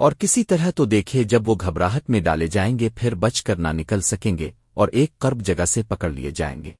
اور کسی طرح تو دیکھے جب وہ گھبراہٹ میں ڈالے جائیں گے پھر بچ کر نہ نکل سکیں گے اور ایک قرب جگہ سے پکڑ لیے جائیں گے۔